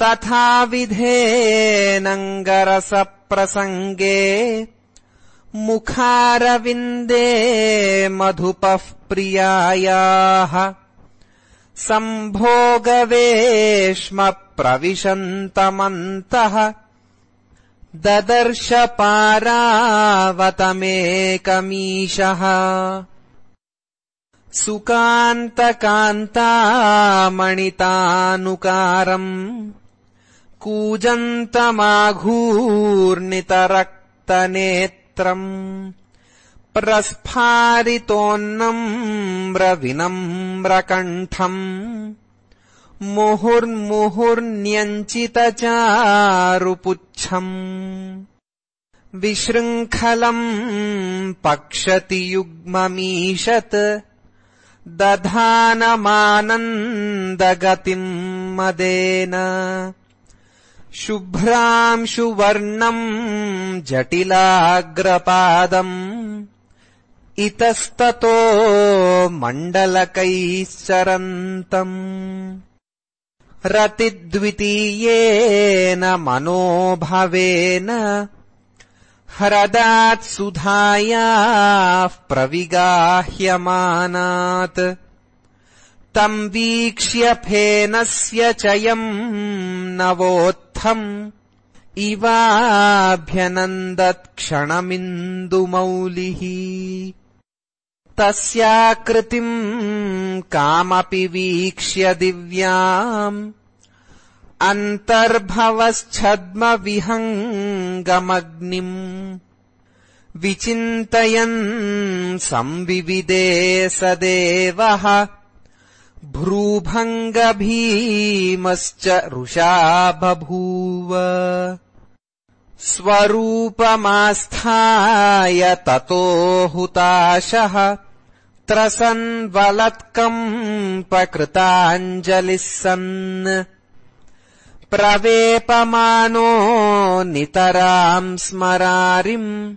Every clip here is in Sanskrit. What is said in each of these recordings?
तथाविधेनङ्गरसप्रसङ्गे मुखारविन्दे मधुपः प्रियायाः सम्भोगवेश्म प्रविशन्तमन्तः ददर्शपारावतमेकमीशः सुकान्तकान्तामणितानुकारम् कूजन्तमाघूर्णितरक्तनेत्रम् प्रस्फारितोन्नम्रविनम्रकण्ठम् मुहुर्मुहुर्न्यञ्चितचारुपुच्छम् विशृङ्खलम् पक्षति युग्ममीशत् दधानमानन्दगतिम् मदेन शुभ्रांशुवर्णम् जटिलाग्रपादम् इतस्ततो मण्डलकैश्चरन्तम् रतिद्वितीयेन मनोभवेन ह्रदात्सुधायाः प्रविगाह्यमानात् तम् वीक्ष्य फेनस्य चयम् नवोत्थम्। इवाभ्यनन्दत्क्षणमिन्दुमौलिः। तस्याकृतिम् कामपि वीक्ष्य दिव्याम्। अन्तर्भवच्छद्मविहङ्गमग्निम् विचिन्तयन् संविविदे स देवः भ्रूभङ्गभीमश्च रुषा बभूव। स्वरूपमास्थाय ततो हुताशः। त्रसन्वलत्कम्पकृताञ्जलिः सन्। प्रवेपमानो नितराम् स्मरारिम्।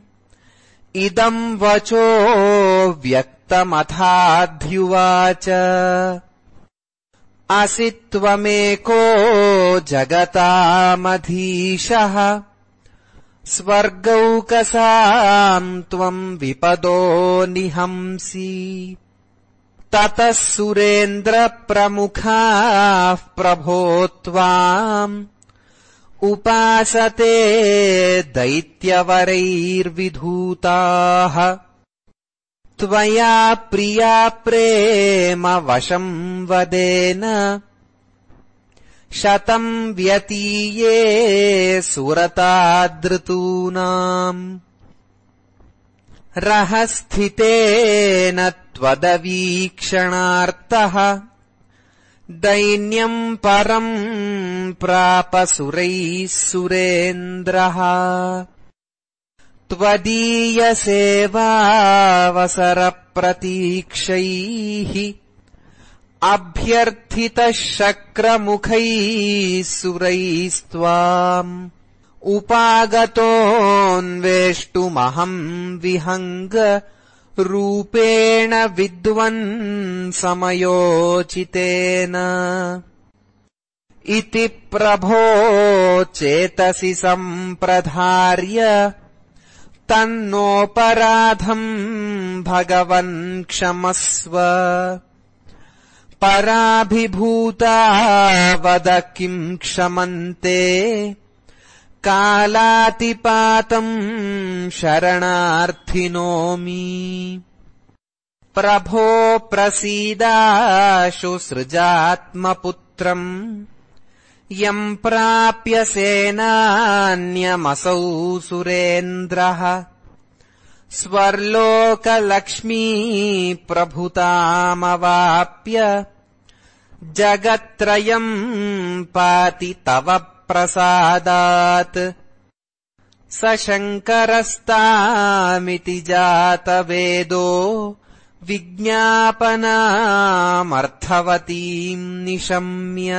इदम् वचो व्यक्तमथाध्युवाच असि त्वमेको जगतामधीशः। स्वर्गौकसाम् त्वम् विपदो निहंसि। ततः सुरेन्द्रप्रमुखाः प्रभो त्वाम्। उपासते दैत्यवरैर्विधूताः त्वया प्रिया प्रेम वशम् वदेन। शतम् व्यतीये सुरतादृतूनाम् रहस्थितेन त्वदवीक्षणार्तः दैन्यम् परम् प्रापसुरैः सुरेन्द्रः त्वदीयसेवावसरप्रतीक्षैः अभ्यर्थितः शक्रमुखैः सुरैस्त्वाम् उपागतोऽन्वेष्टुमहम् विहङ्ग रूपेण विद्वन् समयोचितेन इति प्रभो चेतसि सम्प्रधार्य तन्नोपराधम् भगवन् क्षमस्व। पराभिभूता वद किम् क्षमन्ते? कालातिपातम् शरणार्थिनोमि प्रभो प्रसीदाशु सृजात्मपुत्रम् यम् प्राप्य सेनान्यमसौ सुरेन्द्रः। स्वर्लोकलक्ष्मी प्रभुतामवाप्य जगत्त्रयम् पाति तव प्रसादात्। स शङ्करस्तामिति जातवेदो विज्ञापनामर्थवतीम् निशम्य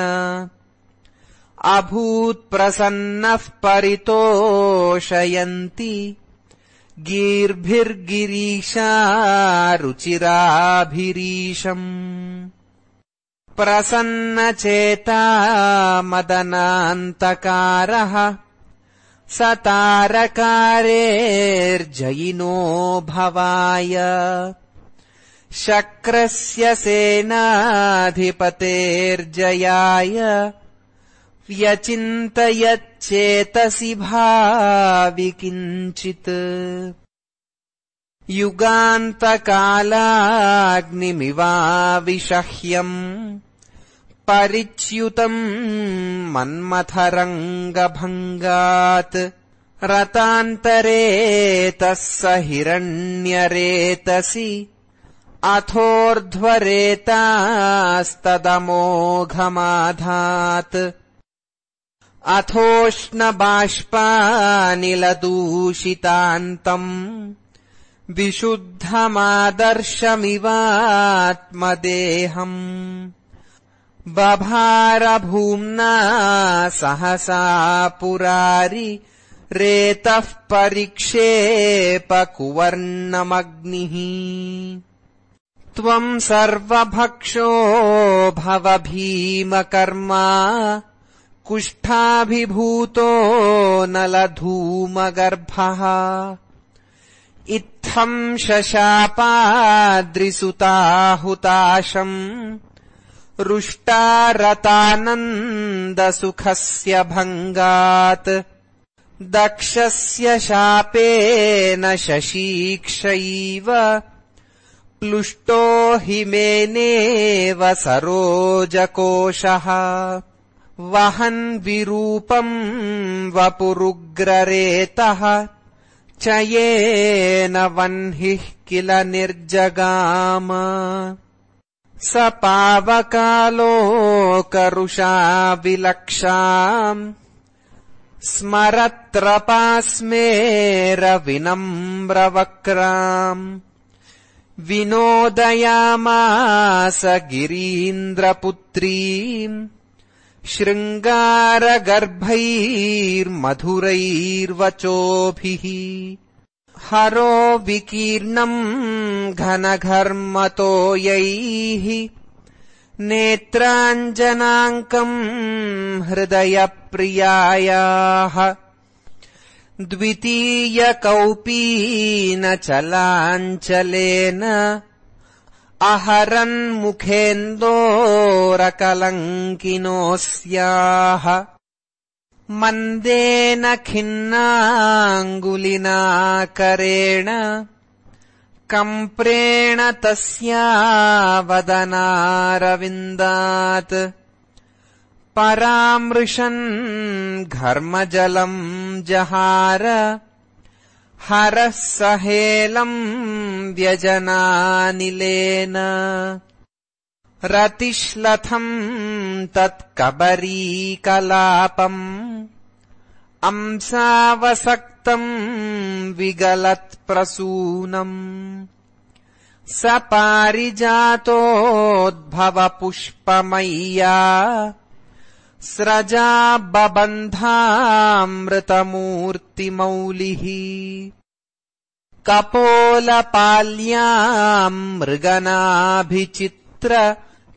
अभूत्प्रसन्नः परितोषयन्ति। गीर्भिर्गिरीशा रुचिराभिरीशम् प्रसन्नचेता मदनान्तकारः स तारकारेर्जयिनो भवाय। शक्रस्य सेनाधिपतेर्जयाय व्यचिन्तयच्चेतसि भावि किञ्चित्। युगान्तकालाग्निमिवाविषह्यम् परिच्युतम् मन्मथरङ्गभङ्गात्। रतान्तरेतः स हिरण्यरेतसि अथोर्ध्वरेतास्तदमोघमाधात् अथोष्णबाष्पानिलदूषितान्तम् विशुद्धमादर्शमिवात्मदेहम् बभारभूम्ना सहसा पुरारि रेतः परिक्षेपकुवर्णमग्निः त्वम् सर्वभक्षो भव भीमकर्मा कुष्ठाभिभूतो नलधूमगर्भः। इत्थम् शशापाद्रिसुताहुताशम्। रुष्टारतानन्दसुखस्य भङ्गात्। दक्षस्य शापेन शशीक्षैव प्लुष्टो हिमेनेव सरोजकोशः वहन् विरूपम् वपुरुग्ररेतः च येन वह्निः किल निर्जगाम। स पावकालोकरुषा विलक्षाम् स्मरत्रपास्मेरविनम्रवक्राम्। विनोदयामास गिरीन्द्रपुत्रीम् शृङ्गारगर्भैर्मधुरैर्वचोभिः। हरो विकीर्णम् घनघर्मतो यैः नेत्राञ्जनाङ्कम् हृदयप्रियायाः। द्वितीयकौपीनचलाञ्चलेन अहरन्मुखेन्दोरकलङ्किनोऽस्याः मन्देन खिन्नाङ्गुलिनाकरेण कम्प्रेण वदनारविन्दात्। परामृशन् घर्मजलम् जहार हरः सहेलम् व्यजनानिलेन रतिश्लथम् तत्कबरीकलापम्। अंसावसक्तम् विगलत्प्रसूनम्। स पारिजातोद्भवपुष्पमय्या स्रजा बबन्धामृतमूर्तिमौलिः कपोलपाल्याम् मृगनाभिचित्र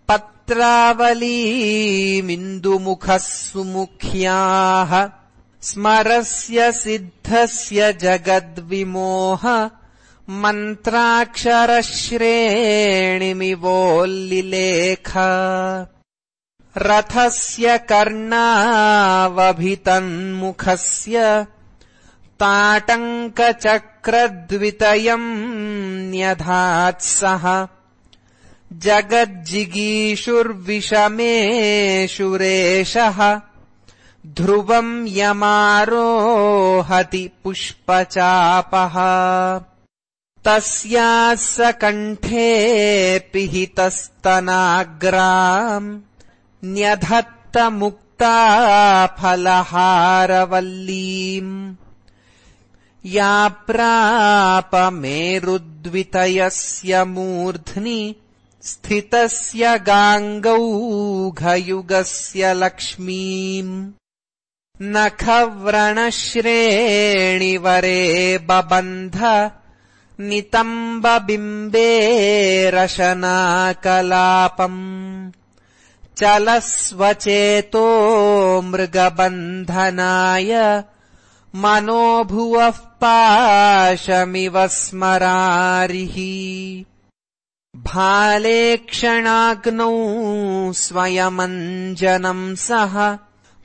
पत्रावलीमिन्दुमुखः सुमुख्याः स्मरस्य सिद्धस्य जगद्विमोह। मन्त्राक्षरश्रेणिमिवोल्लिलेख रथस्य कर्णावभितन्मुखस्य ताटङ्कचक्रद्वितयम् न्यधात्सः जगज्जिगीषुर्विषमेषुरेशः ध्रुवम् यमारोहति पुष्पचापः। तस्याः स कण्ठे पिहितस्तनाग्राम् न्यधत्तमुक्ताफलहारवल्लीम् या प्रापमेरुद्वितयस्य मूर्ध्नि स्थितस्य गाङ्गौघयुगस्य लक्ष्मीम् नखव्रणश्रेणिवरे बबन्ध नितम्बबिम्बेरशनाकलापम् चलस्वचेतो मृगबन्धनाय मनोभुवः पाशमिव स्मरारिः। भालेक्षणाग्नौ स्वयमञ्जनम् सह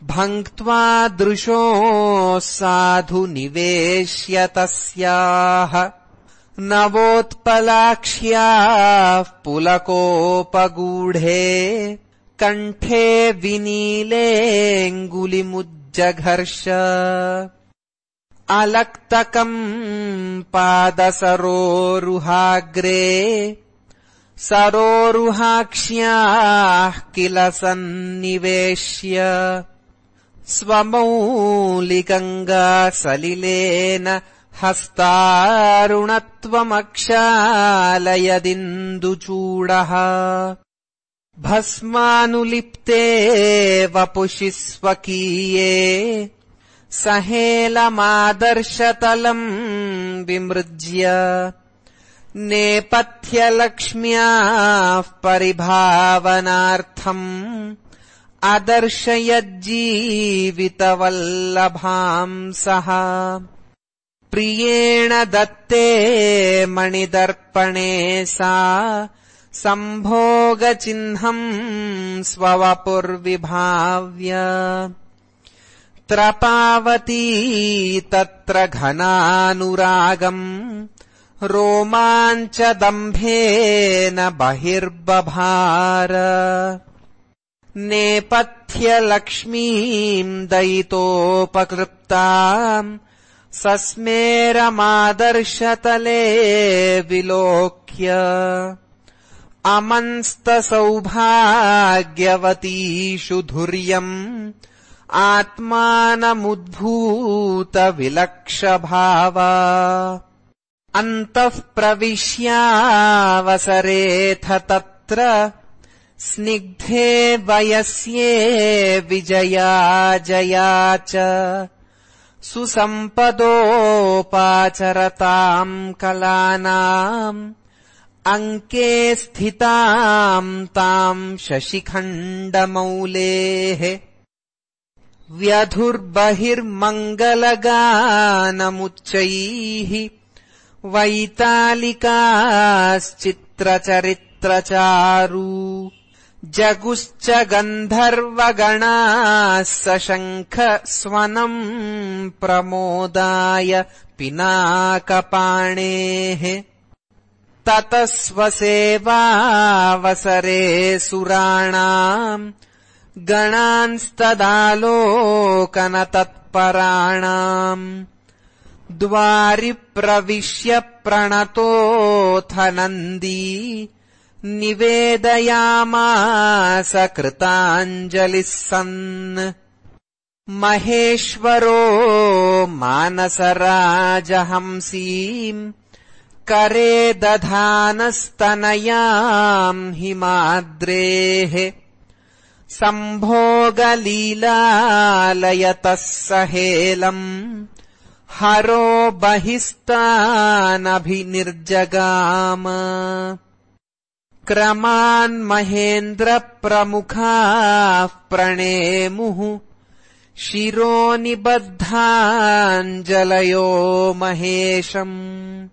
भङ्क्त्वा दृशोः साधु निवेश्य तस्याः। नवोत्पलाक्ष्याः पुलकोपगूढे कण्ठे विनीलेऽङ्गुलिमुज्जघर्ष अलक्तकम् पादसरोरुहाग्रे सरोरुहाक्ष्याः किल सन्निवेश्य स्वमौलिगङ्गासलिलेन हस्तारुणत्वमक्षालयदिन्दुचूडः भस्मानुलिप्ते वपुषि स्वकीये सहेलमादर्शतलम् विमृज्य नेपथ्यलक्ष्म्याः परिभावनार्थम् अदर्शयज्जीवितवल्लभांसः प्रियेण दत्ते मणिदर्पणे सा सम्भोगचिह्नम् स्ववपुर्विभाव्य। त्रपावती तत्र घनानुरागम् रोमाञ्चदम्भेन बहिर्बभार। नेपथ्यलक्ष्मीम् दयितोपकृप्ताम् सस्मेरमादर्शतले विलोक्य अमंस्तसौभाग्यवतीषु धुर्यम् आत्मानमुद्भूतविलक्षभावा। अन्तः प्रविश्यावसरेऽथ तत्र स्निग्धे वयस्ये विजया जया च। सुसम्पदोपाचरताम् कलानाम् अङ्के स्थिताम् ताम् शशिखण्डमौलेः व्यधुर्बहिर्मङ्गलगानमुच्चैः वैतालिकाश्चित्रचरित्रचारू जगुश्च गन्धर्वगणाः सशङ्ख स्वनम् प्रमोदाय पिनाकपाणेः ततः स्वसेवावसरे सुराणाम् गणांस्तदालोकनतत्पराणाम् द्वारि प्रविश्य प्रणतोऽथ नन्दी निवेदयामास कृताञ्जलिः सन् महेश्वरो मानसराजहंसीम् करे दधानस्तनयाम् हिमाद्रेः। सम्भोगलीलालयतः सहेलम् हरो बहिस्तानभिनिर्जगाम। क्रमान्महेन्द्रप्रमुखाः प्रणेमुः। शिरोनिबद्धाञ्जलयो महेशम्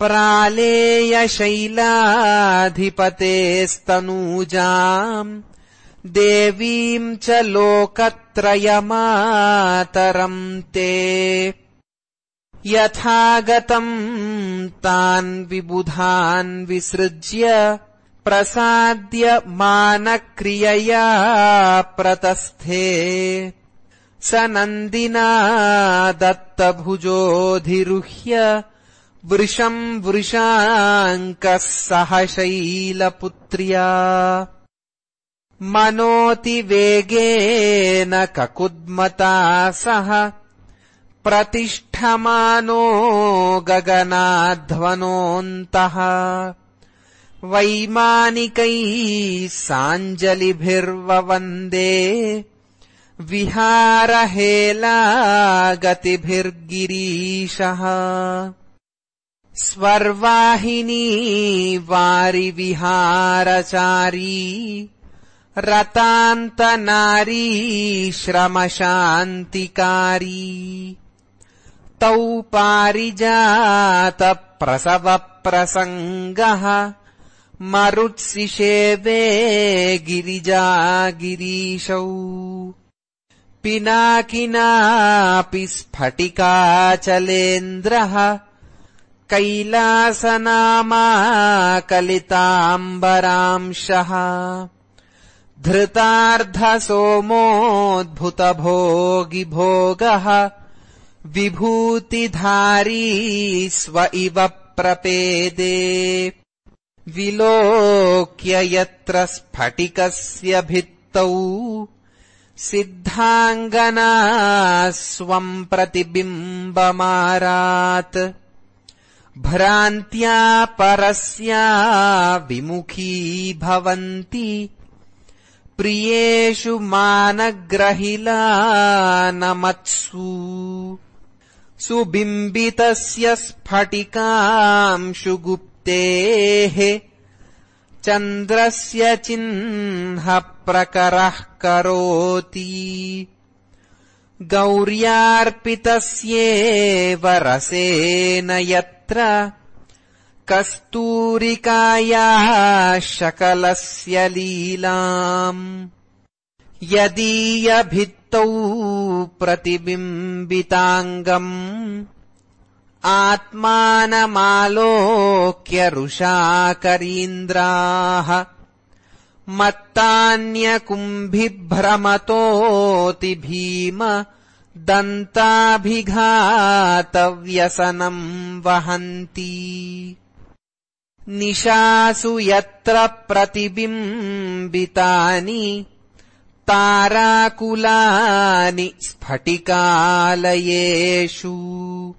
प्रालेयशैलाधिपतेस्तनूजाम् देवीम् च लोकत्रयमातरम् ते। यथागतम् तान् विबुधान् विसृज्य प्रसाद्य मानक्रियया प्रतस्थे। स नन्दिना दत्तभुजोऽधिरुह्य वृषम् वृषाङ्कः सह शैलपुत्र्या मनोतिवेगेन ककुद्मता सह प्रतिष्ठमानो गगनाध्वनोऽन्तः। वैमानिकैः साञ्जलिभिर्ववन्दे विहारहेलागतिभिर्गिरीशः स्वर्वाहिनी वारिविहारचारी रतान्तनारी श्रमशान्तिकारी। तौ पारिजातप्रसवप्रसङ्गः मरुत्सिषेवे गिरिजागिरीशौ। पिनाकिनापि स्फटिकाचलेन्द्रः कैलासनामा कलिताम्बरांशः धृतार्धसोमोद्भुतभोगिभोगः। विभूतिधारी स्व इव प्रपेदे। विलोक्य यत्र स्फटिकस्य भित्तौ। सिद्धाङ्गना स्वम् प्रतिबिम्बमारात् भ्रान्त्या परस्या विमुखी भवन्ति। प्रियेषु मानग्रहिला नमत्सु सुबिम्बितस्य स्फटिकांशु गुप्तेः चन्द्रस्य चिह्नप्रकरः करोति। गौर्यार्पितस्येव रसेन यत्र कस्तूरिकायाः शकलस्य लीलाम् यदीयभित्तौ प्रतिबिम्बिताङ्गम् आत्मानमालोक्य रुषाकरीन्द्राः मत्तान्यकुम्भिभ्रमतोति भीम दन्ताभिघातव्यसनम् वहन्ति। निशासु यत्र प्रतिबिम्बितानि ताराकुलानि स्फटिकालयेषु।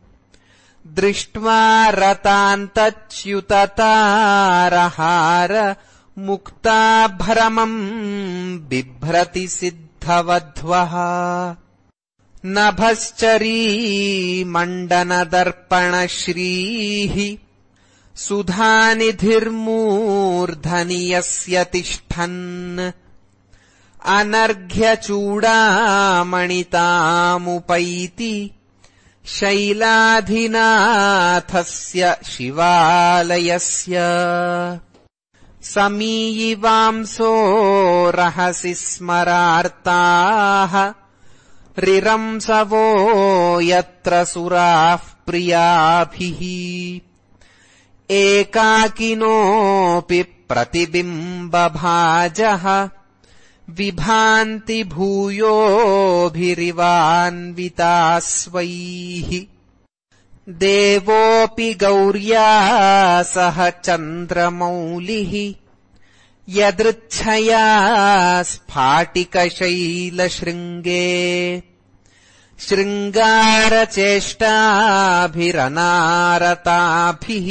दृष्ट्वा रतान्तच्युततारहार मुक्ताभ्रमम् बिभ्रति सिद्धवध्वः नभश्चरीमण्डनदर्पणश्रीः सुधानिधिर्मूर्धनि यस्य तिष्ठन् अनर्घ्यचूडामणितामुपैति शैलाधिनाथस्य शिवालयस्य। समीयिवांसो रहसि स्मरार्ताः रिरंसवो यत्र सुराः प्रियाभिः। एकाकिनोऽपि प्रतिबिम्बभाजः। विभान्ति भूयोभिरिवान्वितास्वैः देवोऽपि गौर्या सह चन्द्रमौलिः यदृच्छया स्फाटिकशैलशृङ्गे शृङ्गारचेष्टाभिरनारताभिः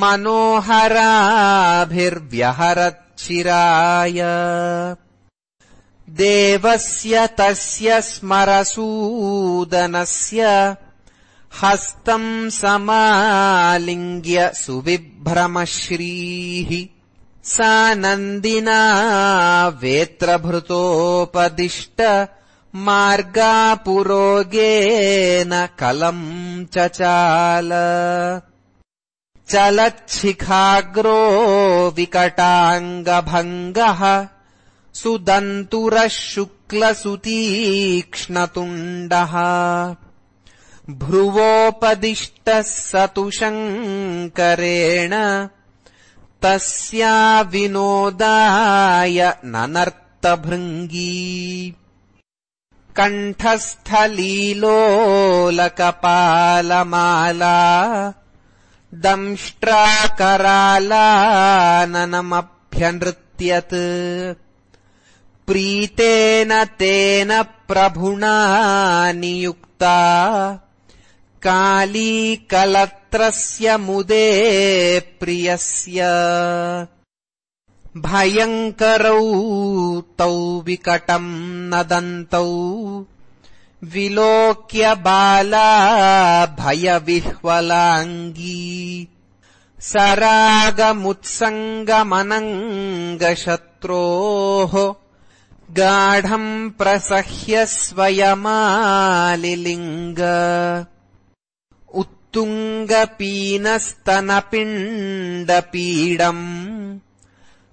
मनोहराभिर्व्यहरच्चिराय। देवस्य तस्य स्मरसूदनस्य हस्तम् समालिङ्ग्य सुविभ्रमश्रीः सा नन्दिना वेत्रभृतोपदिष्ट मार्गापुरोगेन कलम् चचाल। चलच्छिखाग्रो विकटाङ्गभङ्गः सुदन्तुरः शुक्लसुतीक्ष्णतुण्डः। भ्रुवोपदिष्टः स तु शङ्करेण तस्या विनोदाय ननर्तभृङ्गी। कण्ठस्थलीलोलकपालमाला दंष्ट्राकरालाननमभ्यनृत्यत्। प्रीतेन तेन प्रभुणा नियुक्ता कालीकलत्रस्य मुदे प्रियस्य। भयङ्करौ तौ विकटम् नदन्तौ। विलोक्य बाला भयविह्वलाङ्गी। सरागमुत्सङ्गमनङ्गशत्रुः। शत्रोः गाढम् प्रसह्य स्वयमालिलिङ्ग उत्तुङ्गपीनस्तनपिण्डपीडम्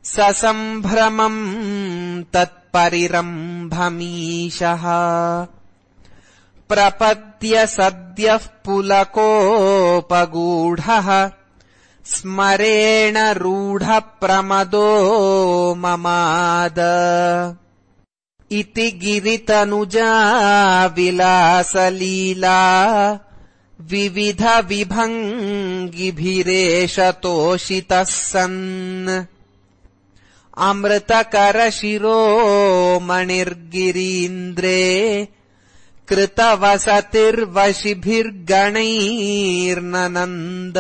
ससम्भ्रमम् तत्परिरम्भमीशः। प्रपद्य सद्यः पुलकोपगूढः स्मरेण रूढप्रमदो ममाद। इति गिरितनुजा विलासलीला विविधविभङ्गिभिरेषतोषितः सन् मणिर्गिरीन्द्रे कृतवसतिर्वशिभिर्गणैर्ननन्द